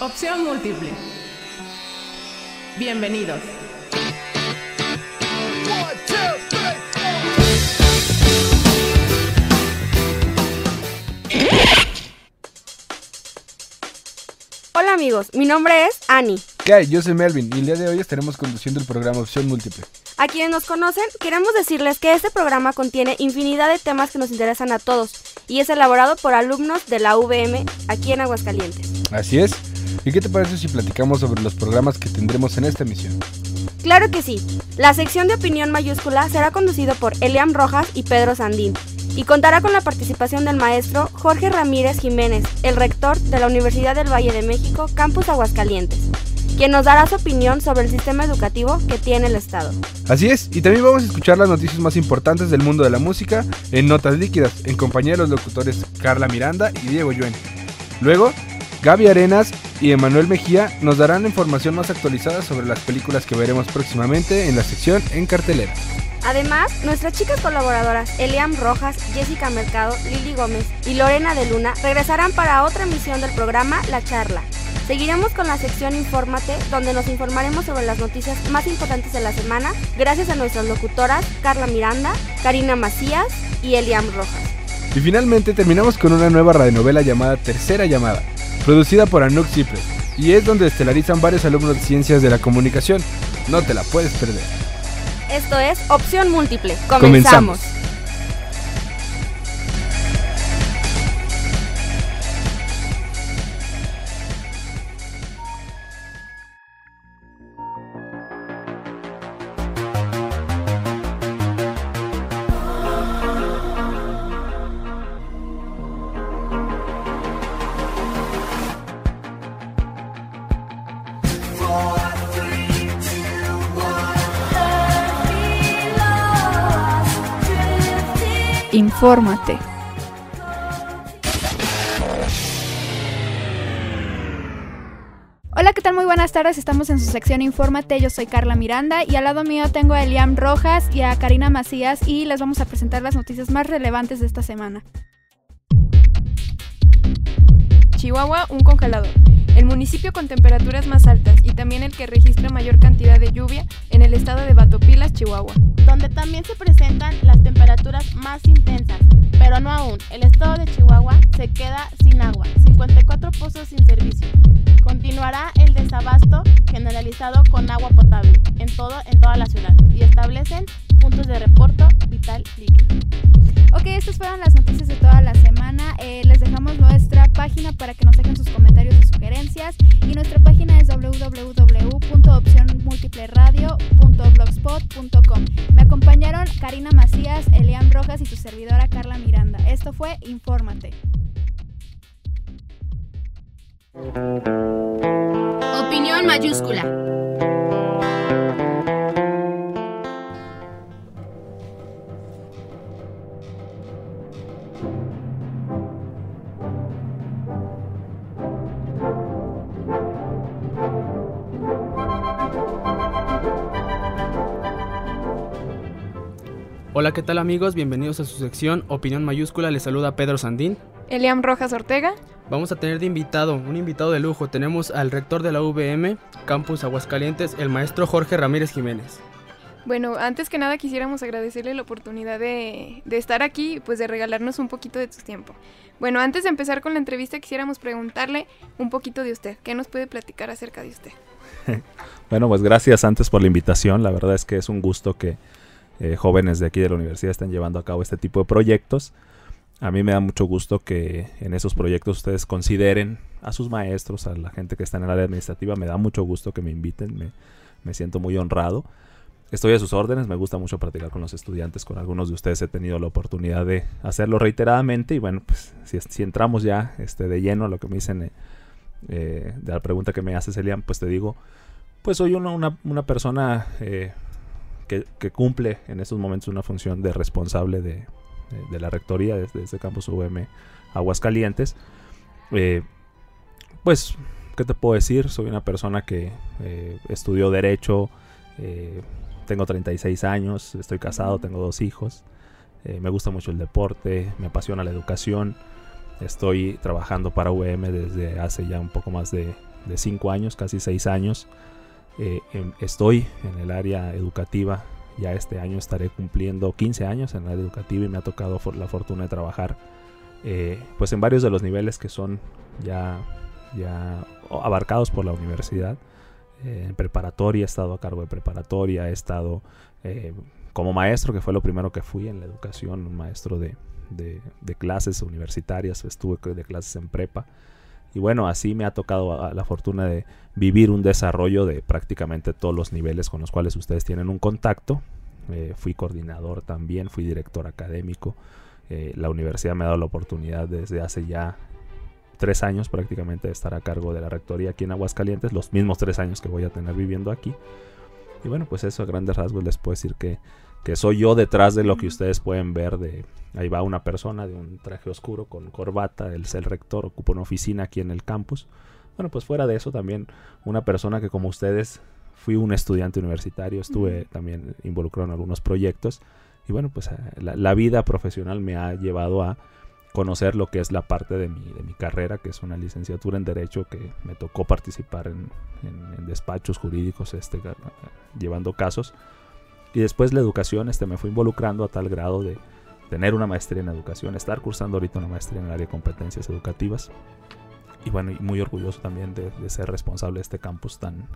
Opción múltiple. Bienvenidos. Hola amigos, mi nombre es Ani. ¿Qué hay? Yo soy Melvin y el día de hoy estaremos conduciendo el programa Opción Múltiple. A quienes nos conocen, queremos decirles que este programa contiene infinidad de temas que nos interesan a todos y es elaborado por alumnos de la UVM aquí en Aguascalientes. Así es. ¿Y qué te parece si platicamos sobre los programas que tendremos en esta emisión? Claro que sí. La sección de opinión mayúscula será conducido por Eliam Rojas y Pedro Sandín y contará con la participación del maestro Jorge Ramírez Jiménez, el rector de la Universidad del Valle de México, Campus Aguascalientes, quien nos dará su opinión sobre el sistema educativo que tiene el Estado. Así es, y también vamos a escuchar las noticias más importantes del mundo de la música en Notas Líquidas, en compañía de los locutores Carla Miranda y Diego Yuen. Luego, Gaby Arenas y Emanuel Mejía nos darán información más actualizada sobre las películas que veremos próximamente en la sección en cartelera. Además, nuestras chicas colaboradoras Eliam Rojas, Jessica Mercado, Lili Gómez y Lorena de Luna regresarán para otra emisión del programa La Charla. Seguiremos con la sección Infórmate, donde nos informaremos sobre las noticias más importantes de la semana, gracias a nuestras locutoras Carla Miranda, Karina Macías y Eliam Rojas. Y finalmente terminamos con una nueva radionovela llamada Tercera Llamada, producida por Cipres, y es donde estelarizan varios alumnos de ciencias de la comunicación. No te la puedes perder. Esto es Opción Múltiple. Comenzamos. Infórmate. Hola, ¿qué tal? Muy buenas tardes. Estamos en su sección Infórmate. Yo soy Carla Miranda y al lado mío tengo a Eliam Rojas y a Karina Macías y les vamos a presentar las noticias más relevantes de esta semana. Chihuahua, un congelador. El municipio con temperaturas más altas y también el que registra mayor cantidad de lluvia en el estado de Batopilas, Chihuahua. donde también se presentan las temperaturas más intensas, pero no aún. El estado de Chihuahua se queda sin agua, 54 pozos sin servicio. Continuará el desabasto generalizado con agua potable en todo en toda la ciudad y establecen puntos de reporto vital líquido. Ok, estas fueron las noticias de toda la semana. Eh, les dejamos nuestra página para que nos dejen sus comentarios y sugerencias. Y nuestra página es www.opcionmultipleradio.blogspot.com. Me acompañaron Karina Macías, Elian Rojas y su servidora Carla Miranda. Esto fue Infórmate. Opinión mayúscula. Hola, ¿qué tal amigos? Bienvenidos a su sección Opinión Mayúscula. Les saluda Pedro Sandín. Eliam Rojas Ortega. Vamos a tener de invitado, un invitado de lujo. Tenemos al rector de la UVM, Campus Aguascalientes, el maestro Jorge Ramírez Jiménez. Bueno, antes que nada quisiéramos agradecerle la oportunidad de, de estar aquí y pues de regalarnos un poquito de su tiempo. Bueno, antes de empezar con la entrevista quisiéramos preguntarle un poquito de usted. ¿Qué nos puede platicar acerca de usted? Bueno, pues gracias antes por la invitación. La verdad es que es un gusto que eh, jóvenes de aquí de la universidad estén llevando a cabo este tipo de proyectos. A mí me da mucho gusto que en esos proyectos ustedes consideren a sus maestros, a la gente que está en el área administrativa. Me da mucho gusto que me inviten, me, siento muy honrado. Estoy a sus órdenes, me gusta mucho practicar con los estudiantes, con algunos de ustedes he tenido la oportunidad de hacerlo reiteradamente y bueno, pues si, entramos ya este, de lleno a lo que me dicen eh, eh, de la pregunta que me haces, Elian, pues te digo, pues soy una, persona que, que cumple en estos momentos una función de responsable de, de, de la rectoría desde este campus UVM Aguascalientes. Eh, pues, ¿qué te puedo decir? Soy una persona que eh, estudió Derecho, eh, tengo 36 años, estoy casado, tengo dos hijos, eh, me gusta mucho el deporte, me apasiona la educación, estoy trabajando para UVM desde hace ya un poco más de, cinco años, casi seis años. Eh, em, estoy en el área educativa, ya este año estaré cumpliendo 15 años en el área educativa y me ha tocado la fortuna de trabajar eh, pues en varios de los niveles que son ya, ya abarcados por la universidad. Eh, en preparatoria he estado a cargo de preparatoria, he estado como maestro, que fue lo primero que fui en la educación, un maestro de, de, clases universitarias, estuve de clases en prepa. Y bueno, así me ha tocado la fortuna de vivir un desarrollo de prácticamente todos los niveles con los cuales ustedes tienen un contacto. Eh, fui coordinador también, fui director académico. Eh, la universidad me ha dado la oportunidad desde hace ya tres años prácticamente de estar a cargo de la rectoría aquí en Aguascalientes, los mismos tres años que voy a tener viviendo aquí. Y bueno, pues eso a grandes rasgos les puedo decir que que soy yo detrás de lo que ustedes pueden ver de ahí va una persona de un traje oscuro con corbata, él es el rector, ocupa una oficina aquí en el campus. Bueno, pues fuera de eso también una persona que como ustedes fui un estudiante universitario, estuve también involucrado en algunos proyectos. Y bueno, pues eh, la, vida profesional me ha llevado a conocer lo que es la parte de mi, de mi carrera, que es una licenciatura en Derecho, que me tocó participar en, en despachos jurídicos este, llevando casos y después la educación este, me fue involucrando a tal grado de tener una maestría en educación, estar cursando ahorita una maestría en el área de competencias educativas. Y bueno, y muy orgulloso también de, ser responsable de este campus tan,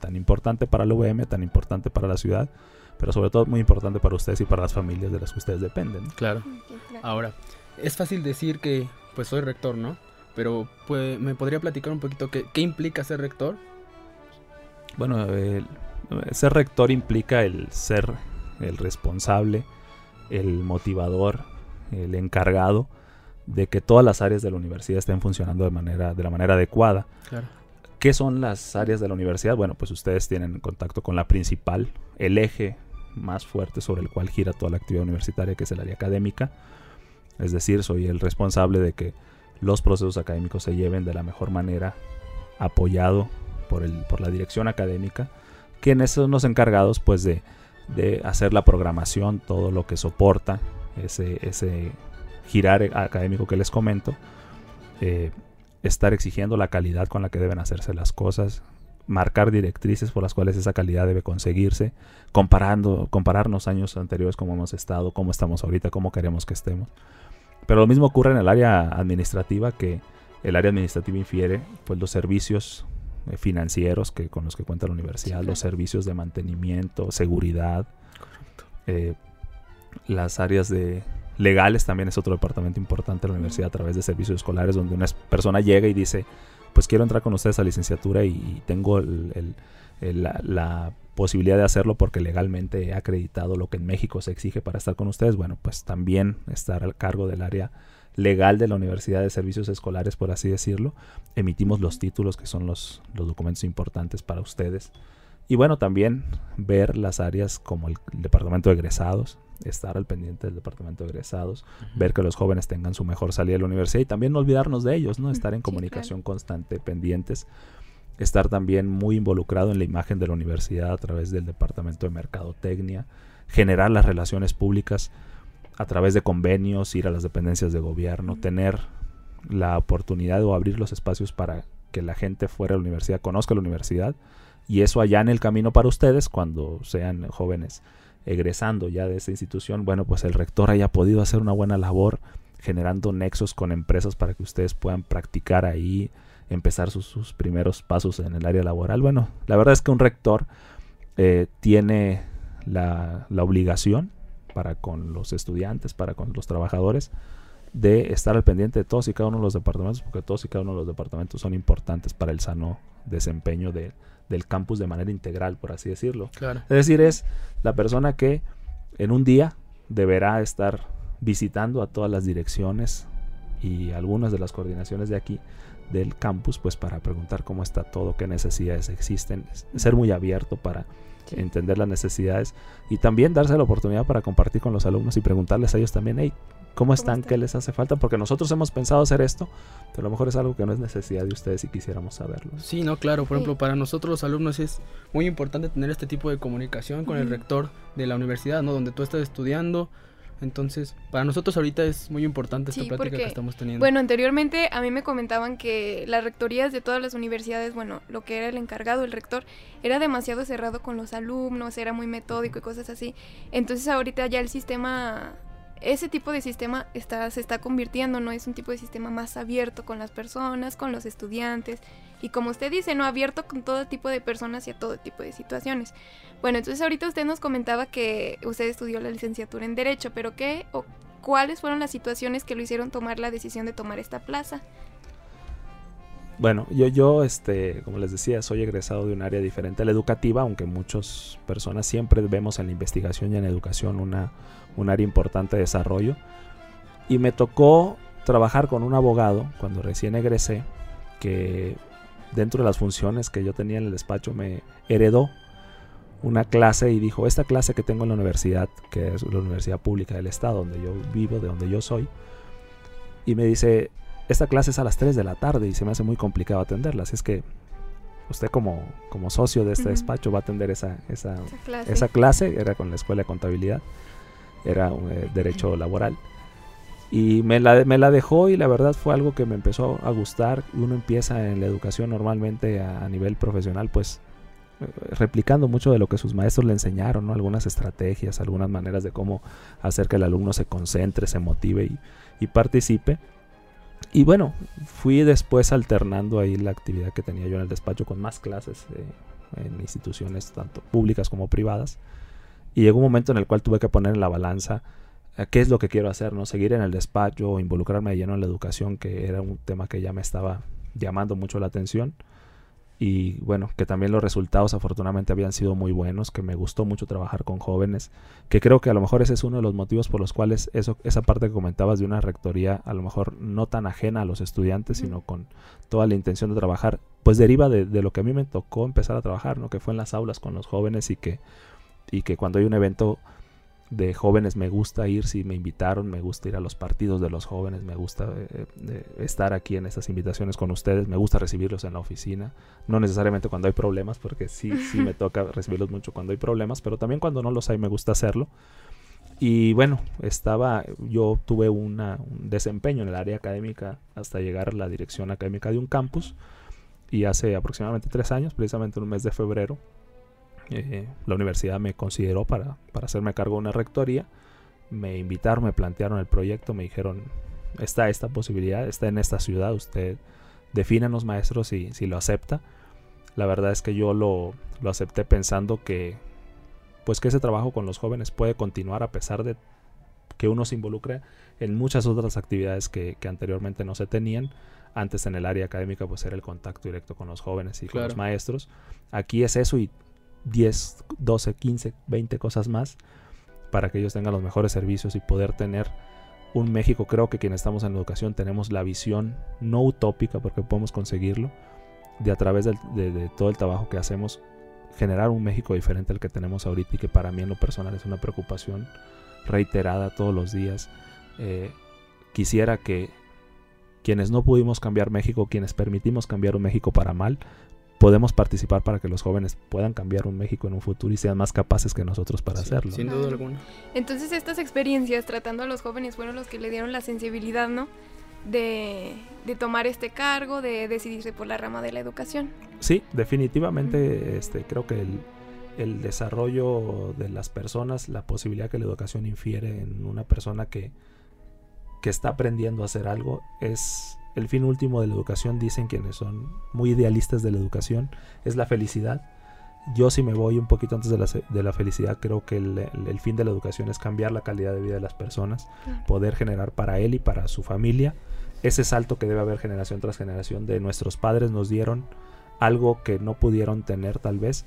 tan importante para la UVM, tan importante para la ciudad, pero sobre todo muy importante para ustedes y para las familias de las que ustedes dependen. Claro. Ahora, es fácil decir que pues soy rector, ¿no? Pero pues, me podría platicar un poquito qué, qué implica ser rector. Bueno, el ser rector implica el ser el responsable, el motivador, el encargado de que todas las áreas de la universidad estén funcionando de, manera, de la manera adecuada. ¿Qué son las áreas de la universidad? Bueno, pues ustedes tienen contacto con la principal, el eje más fuerte sobre el cual gira toda la actividad universitaria, que es el área académica. Es decir, soy el responsable de que los procesos académicos se lleven de la mejor manera, apoyado por, el, por la dirección académica quienes son los encargados pues de, hacer la programación, todo lo que soporta ese, ese girar académico que les comento, eh, estar exigiendo la calidad con la que deben hacerse las cosas, marcar directrices por las cuales esa calidad debe conseguirse, comparando, compararnos años anteriores cómo hemos estado, cómo estamos ahorita, cómo queremos que estemos. Pero lo mismo ocurre en el área administrativa que el área administrativa infiere pues los servicios financieros que, con los que cuenta la universidad, los servicios de mantenimiento, seguridad, eh, las áreas de legales también es otro departamento importante de la universidad a través de servicios escolares donde una persona llega y dice pues quiero entrar con ustedes a licenciatura y, tengo la, posibilidad de hacerlo porque legalmente he acreditado lo que en México se exige para estar con ustedes, bueno, pues también estar al cargo del área legal de la Universidad de Servicios Escolares, por así decirlo. Emitimos los títulos, que son los, los documentos importantes para ustedes. Y bueno, también ver las áreas como el, departamento de egresados, estar al pendiente del departamento de egresados, ver que los jóvenes tengan su mejor salida de la universidad y también no olvidarnos de ellos, ¿no? Estar en comunicación constante, pendientes, estar también muy involucrado en la imagen de la universidad a través del departamento de mercadotecnia, generar las relaciones públicas a través de convenios, ir a las dependencias de gobierno, tener la oportunidad o abrir los espacios para que la gente fuera a la universidad conozca la universidad y eso allá en el camino para ustedes cuando sean jóvenes egresando ya de esta institución, bueno, pues el rector haya podido hacer una buena labor generando nexos con empresas para que ustedes puedan practicar ahí, empezar sus, primeros pasos en el área laboral. Bueno, la verdad es que un rector eh, tiene la, la obligación para con los estudiantes, para con los trabajadores, de estar al pendiente de todos y cada uno de los departamentos, porque todos y cada uno de los departamentos son importantes para el sano desempeño del campus de manera integral, por así decirlo. Es decir, es la persona que en un día deberá estar visitando a todas las direcciones y algunas de las coordinaciones de aquí del campus, pues para preguntar cómo está todo, qué necesidades existen, ser muy abierto para entender las necesidades y también darse la oportunidad para compartir con los alumnos y preguntarles a ellos también, hey, ¿cómo están? ¿Qué les hace falta? Porque nosotros hemos pensado hacer esto, pero a lo mejor es algo que no es necesidad de ustedes y quisiéramos saberlo. Sí, no, claro. Por ejemplo, para nosotros los alumnos es muy importante tener este tipo de comunicación con el rector de la universidad, ¿no? Donde tú estás estudiando, Entonces, para nosotros ahorita es muy importante esta Sí, plática porque, que estamos teniendo. Bueno, anteriormente a mí me comentaban que las rectorías de todas las universidades, bueno, lo que era el encargado, el rector, era demasiado cerrado con los alumnos, era muy metódico y cosas así. Entonces ahorita ya el sistema, ese tipo de sistema está, se está convirtiendo, ¿no? Es un tipo de sistema más abierto con las personas, con los estudiantes. Y como usted dice, ¿no? Abierto con todo tipo de personas y a todo tipo de situaciones. Bueno, entonces ahorita usted nos comentaba que usted estudió la licenciatura en Derecho, pero ¿qué o cuáles fueron las situaciones que lo hicieron tomar la decisión de tomar esta plaza? Bueno, yo, yo, este, como les decía, soy egresado de un área diferente a la educativa, aunque muchas personas siempre vemos en la investigación y en la educación una, un área importante de desarrollo. Y me tocó trabajar con un abogado cuando recién egresé, que dentro de las funciones que yo tenía en el despacho me heredó una clase y dijo, esta clase que tengo en la universidad, que es la universidad pública del estado donde yo vivo, de donde yo soy, y me dice, esta clase es a las 3 de la tarde y se me hace muy complicado atenderla, así es que usted como, como socio de este Ujú. despacho va a atender esa, esa, Esa clase. esa clase, era con la escuela de contabilidad, era eh, derecho laboral. Y me la, me la dejó y la verdad fue algo que me empezó a gustar. Uno empieza en la educación normalmente a, a nivel profesional, pues eh, replicando mucho de lo que sus maestros le enseñaron, ¿no? Algunas estrategias, algunas maneras de cómo hacer que el alumno se concentre, se motive y, y participe. Y bueno, fui después alternando ahí la actividad que tenía yo en el despacho con más clases eh, en instituciones tanto públicas como privadas. Y llegó un momento en el cual tuve que poner en la balanza qué es lo que quiero hacer, ¿no? Seguir en el despacho o involucrarme de lleno en la educación, que era un tema que ya me estaba llamando mucho la atención. Y bueno, que también los resultados afortunadamente habían sido muy buenos, que me gustó mucho trabajar con jóvenes, que creo que a lo mejor ese es uno de los motivos por los cuales eso, esa parte que comentabas de una rectoría, a lo mejor no tan ajena a los estudiantes, sino con toda la intención de trabajar, pues deriva de, de lo que a mí me tocó empezar a trabajar, ¿no? Que fue en las aulas con los jóvenes y que, y que cuando hay un evento de jóvenes me gusta ir, si me invitaron, me gusta ir a los partidos de los jóvenes, me gusta eh, eh, estar aquí en estas invitaciones con ustedes, me gusta recibirlos en la oficina, no necesariamente cuando hay problemas, porque sí, sí me toca recibirlos mucho cuando hay problemas, pero también cuando no los hay me gusta hacerlo. Y bueno, estaba, yo tuve una, un desempeño en el área académica hasta llegar a la dirección académica de un campus y hace aproximadamente tres años, precisamente en un mes de febrero, eh, la universidad me consideró para, para hacerme cargo de una rectoría. Me invitaron, me plantearon el proyecto, me dijeron, está esta posibilidad, está en esta ciudad, usted defínanos maestros si, si lo acepta. La verdad es que yo lo, lo acepté pensando que pues que ese trabajo con los jóvenes puede continuar a pesar de que uno se involucre en muchas otras actividades que, que anteriormente no se tenían. Antes en el área académica pues era el contacto directo con los jóvenes y con los maestros. Aquí es eso y 10, 12, 15, 20 cosas más para que ellos tengan los mejores servicios y poder tener un México. Creo que quienes estamos en la educación tenemos la visión no utópica porque podemos conseguirlo de a través de todo el trabajo que hacemos generar un México diferente al que tenemos ahorita y que para mí en lo personal es una preocupación reiterada todos los días. Eh, quisiera que quienes no pudimos cambiar México, quienes permitimos cambiar un México para mal, podemos participar para que los jóvenes puedan cambiar un México en un futuro y sean más capaces que nosotros para Sí, hacerlo. Sin duda alguna. Entonces estas experiencias tratando a los jóvenes fueron los que le dieron la sensibilidad, ¿no? De, de tomar este cargo, de decidirse por la rama de la educación. Sí, definitivamente este, creo que el, el desarrollo de las personas, la posibilidad que la educación infiere en una persona que, que está aprendiendo a hacer algo, es el fin último de la educación, dicen quienes son muy idealistas de la educación, es la felicidad. Yo si me voy un poquito antes de la, de la felicidad, creo que el, el- el fin de la educación es cambiar la calidad de vida de las personas, poder generar para él y para su familia ese salto que debe haber generación tras generación de nuestros padres nos dieron algo que no pudieron tener tal vez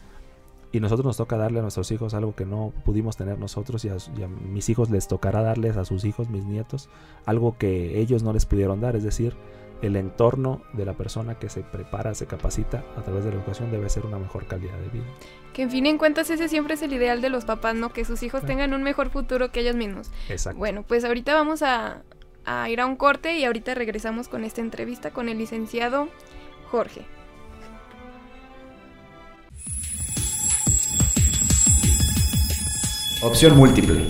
y nosotros nos toca darle a nuestros hijos algo que no pudimos tener nosotros y a, su- y a mis hijos les tocará darles a sus hijos, mis nietos, algo que ellos no les pudieron dar, es decir, el entorno de la persona que se prepara, se capacita a través de la educación debe ser una mejor calidad de vida. Que en fin en cuentas ese siempre es el ideal de los papás, ¿no? Que sus hijos tengan un mejor futuro que ellos mismos. Exacto. Bueno, pues ahorita vamos a, a ir a un corte y ahorita regresamos con esta entrevista con el licenciado Jorge. Opción múltiple.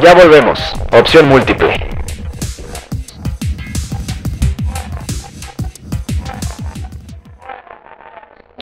Ya volvemos. Opción múltiple.